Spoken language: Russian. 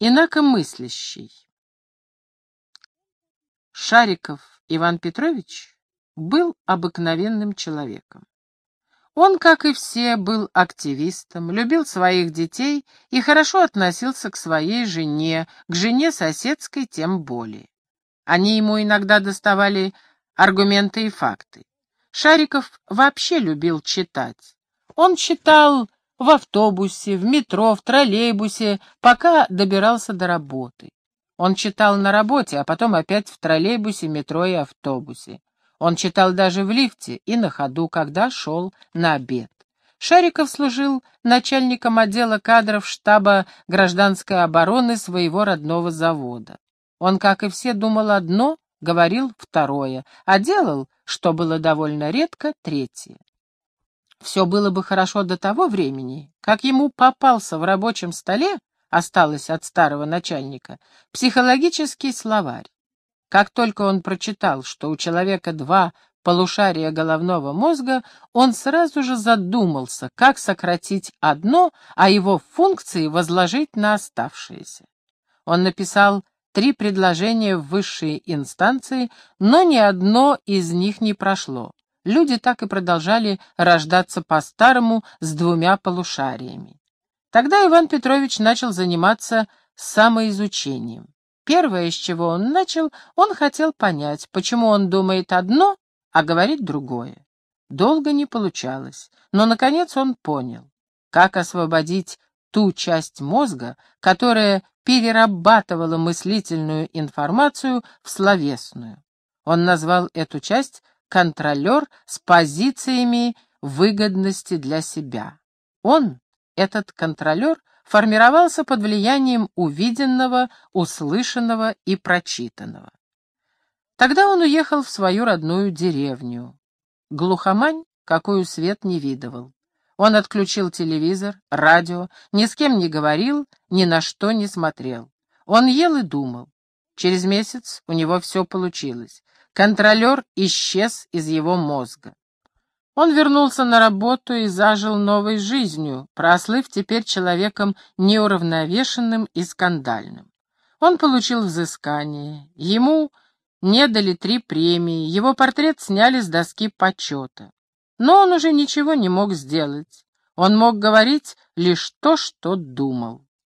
Инакомыслящий. Шариков Иван Петрович был обыкновенным человеком. Он, как и все, был активистом, любил своих детей и хорошо относился к своей жене, к жене соседской тем более. Они ему иногда доставали аргументы и факты. Шариков вообще любил читать. Он читал в автобусе, в метро, в троллейбусе, пока добирался до работы. Он читал на работе, а потом опять в троллейбусе, метро и автобусе. Он читал даже в лифте и на ходу, когда шел на обед. Шариков служил начальником отдела кадров штаба гражданской обороны своего родного завода. Он, как и все, думал одно, говорил второе, а делал, что было довольно редко, третье. Все было бы хорошо до того времени, как ему попался в рабочем столе, осталось от старого начальника, психологический словарь. Как только он прочитал, что у человека два полушария головного мозга, он сразу же задумался, как сократить одно, а его функции возложить на оставшиеся. Он написал три предложения в высшие инстанции, но ни одно из них не прошло люди так и продолжали рождаться по-старому с двумя полушариями. Тогда Иван Петрович начал заниматься самоизучением. Первое, с чего он начал, он хотел понять, почему он думает одно, а говорит другое. Долго не получалось, но, наконец, он понял, как освободить ту часть мозга, которая перерабатывала мыслительную информацию в словесную. Он назвал эту часть контролер с позициями выгодности для себя. Он, этот контролер, формировался под влиянием увиденного, услышанного и прочитанного. Тогда он уехал в свою родную деревню. Глухомань, какую свет не видывал. Он отключил телевизор, радио, ни с кем не говорил, ни на что не смотрел. Он ел и думал. Через месяц у него все получилось. Контролер исчез из его мозга. Он вернулся на работу и зажил новой жизнью, прослыв теперь человеком неуравновешенным и скандальным. Он получил взыскание, ему не дали три премии, его портрет сняли с доски почета. Но он уже ничего не мог сделать. Он мог говорить лишь то, что думал.